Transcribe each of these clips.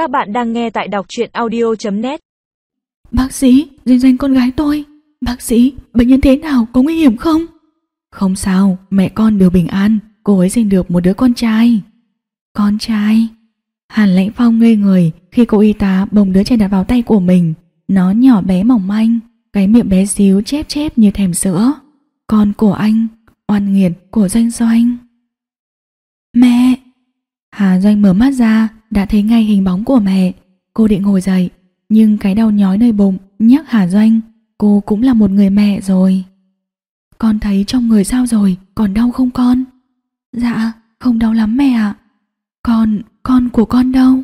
Các bạn đang nghe tại đọc truyện audio.net Bác sĩ, Doanh Doanh con gái tôi. Bác sĩ, bệnh nhân thế nào, có nguy hiểm không? Không sao, mẹ con đều bình an, cô ấy sinh được một đứa con trai. Con trai? Hàn Lãnh Phong ngây người khi cô y tá bồng đứa trẻ đặt vào tay của mình. Nó nhỏ bé mỏng manh, cái miệng bé xíu chép chép như thèm sữa. Con của anh, oan nghiệt của Doanh Doanh. Mẹ! Hà Doanh mở mắt ra, đã thấy ngay hình bóng của mẹ. Cô định ngồi dậy, nhưng cái đau nhói nơi bụng nhắc Hà Doanh, cô cũng là một người mẹ rồi. Con thấy trong người sao rồi, còn đau không con? Dạ, không đau lắm mẹ ạ. Con, con của con đâu?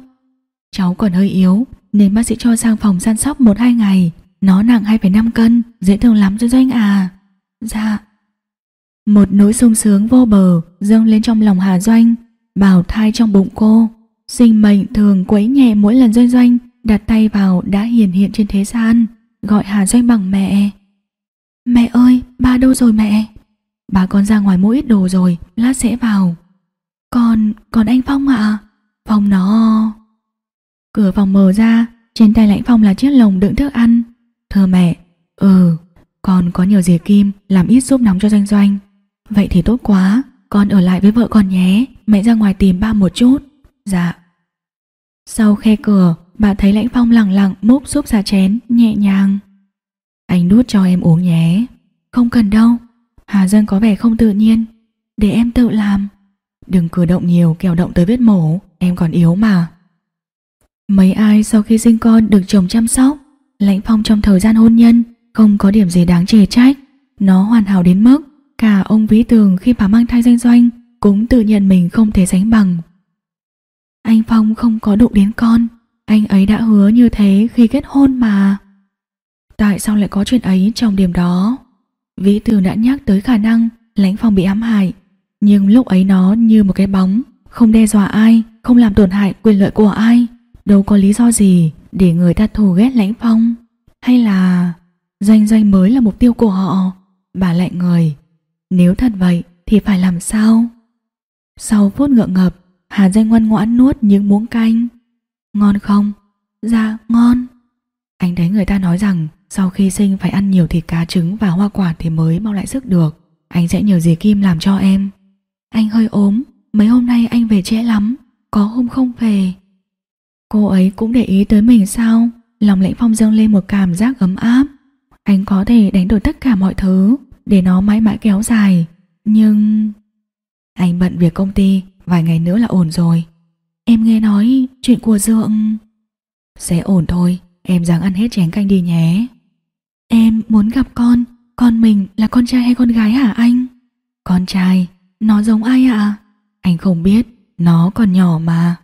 Cháu còn hơi yếu, nên bác sĩ cho sang phòng săn sóc một hai ngày. Nó nặng 2,5 cân, dễ thương lắm cho Doanh à. Dạ. Một nỗi sung sướng vô bờ dâng lên trong lòng Hà Doanh, bào thai trong bụng cô. Sinh mệnh thường quấy nhẹ mỗi lần Doanh Doanh đặt tay vào đã hiển hiện trên thế gian, gọi Hà Doanh bằng mẹ. Mẹ ơi, ba đâu rồi mẹ? Bà con ra ngoài mua ít đồ rồi, lát sẽ vào. Còn, còn anh Phong ạ? Phong nó... Cửa phòng mở ra, trên tay lãnh Phong là chiếc lồng đựng thức ăn. Thưa mẹ, ừ, con có nhiều dìa Kim làm ít giúp nóng cho Doanh Doanh. Vậy thì tốt quá, con ở lại với vợ con nhé, mẹ ra ngoài tìm ba một chút. Dạ. Sau khe cửa, bà thấy lãnh Phong lặng lặng múc súp ra chén, nhẹ nhàng. Anh đút cho em uống nhé. Không cần đâu. Hà Dân có vẻ không tự nhiên. Để em tự làm. Đừng cử động nhiều kẻo động tới vết mổ, em còn yếu mà. Mấy ai sau khi sinh con được chồng chăm sóc, Lãnh Phong trong thời gian hôn nhân không có điểm gì đáng chê trách. Nó hoàn hảo đến mức cả ông Vĩ Tường khi bà mang thai doanh doanh cũng tự nhận mình không thể sánh bằng. Anh Phong không có đụng đến con, anh ấy đã hứa như thế khi kết hôn mà. Tại sao lại có chuyện ấy trong điểm đó? Vĩ từ đã nhắc tới khả năng Lãnh Phong bị ám hại, nhưng lúc ấy nó như một cái bóng, không đe dọa ai, không làm tổn hại quyền lợi của ai, đâu có lý do gì để người ta thù ghét Lãnh Phong, hay là Doanh Doanh mới là mục tiêu của họ. Bà lại người, nếu thật vậy thì phải làm sao? Sau phút ngượng ngập, Hà Danh ngoan ngoãn nuốt những muỗng canh. Ngon không? Dạ, ngon. Anh thấy người ta nói rằng sau khi sinh phải ăn nhiều thịt cá trứng và hoa quả thì mới mau lại sức được. Anh sẽ nhờ dì Kim làm cho em. Anh hơi ốm, mấy hôm nay anh về trễ lắm, có hôm không về. Cô ấy cũng để ý tới mình sao? Lòng lãnh phong dâng lên một cảm giác ấm áp. Anh có thể đánh đổi tất cả mọi thứ để nó mãi mãi kéo dài. Nhưng... Anh bận việc công ty, vài ngày nữa là ổn rồi. Em nghe nói chuyện của Dượng... Sẽ ổn thôi, em ráng ăn hết chén canh đi nhé. Em muốn gặp con, con mình là con trai hay con gái hả anh? Con trai, nó giống ai ạ? Anh không biết, nó còn nhỏ mà.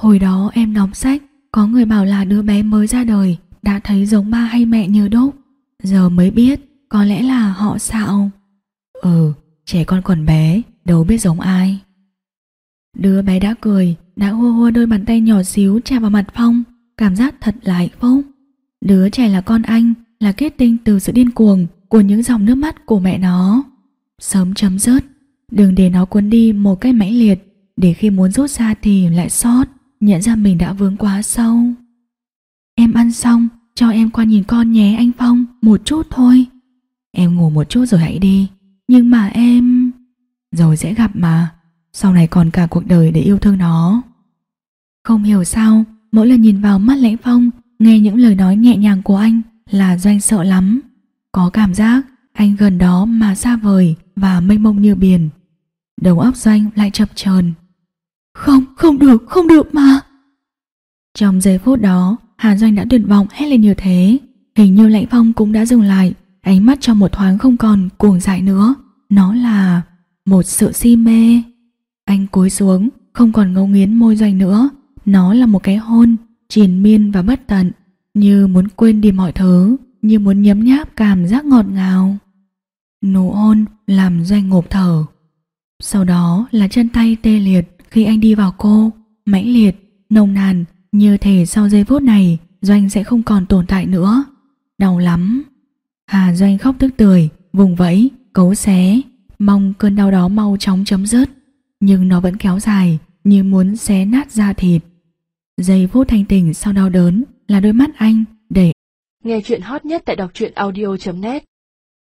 Hồi đó em đọc sách, có người bảo là đứa bé mới ra đời đã thấy giống ba hay mẹ như đúc. Giờ mới biết, có lẽ là họ xạo. Ừ, trẻ con còn bé, đâu biết giống ai. Đứa bé đã cười, đã hua hua đôi bàn tay nhỏ xíu chạm vào mặt Phong, cảm giác thật là hạnh phúc. Đứa trẻ là con anh, là kết tinh từ sự điên cuồng của những dòng nước mắt của mẹ nó. Sớm chấm dứt, đừng để nó cuốn đi một cách mãnh liệt, để khi muốn rút ra thì lại sót, nhận ra mình đã vướng quá sâu. Em ăn xong, cho em qua nhìn con nhé anh Phong, một chút thôi. Em ngủ một chút rồi hãy đi, nhưng mà em... Rồi sẽ gặp mà, sau này còn cả cuộc đời để yêu thương nó. Không hiểu sao, mỗi lần nhìn vào mắt Lãnh Phong, nghe những lời nói nhẹ nhàng của anh là Doanh sợ lắm. Có cảm giác anh gần đó mà xa vời và mênh mông như biển. Đầu óc Doanh lại chập chờn. Không, không được, không được mà. Trong giây phút đó, Hà Doanh đã tuyệt vọng hét lên như thế. Hình như Lãnh Phong cũng đã dừng lại, ánh mắt trong một thoáng không còn cuồng dại nữa. Nó là một sự si mê. Anh cúi xuống, không còn ngấu nghiến môi Doanh nữa. Nó là một cái hôn, triền miên và bất tận, như muốn quên đi mọi thứ, như muốn nhấm nháp cảm giác ngọt ngào. Nụ hôn làm Doanh ngộp thở. Sau đó là chân tay tê liệt khi anh đi vào cô, mãnh liệt, nồng nàn, như thể sau giây phút này Doanh sẽ không còn tồn tại nữa. Đau lắm. Hà Doanh khóc tức tưởi, vùng vẫy, cấu xé, mong cơn đau đó mau chóng chấm dứt. Nhưng nó vẫn kéo dài, như muốn xé nát da thịt. Giây phút thanh tỉnh sau đau đớn là đôi mắt anh đầy Nghe chuyện hot nhất tại đọc truyện audio.net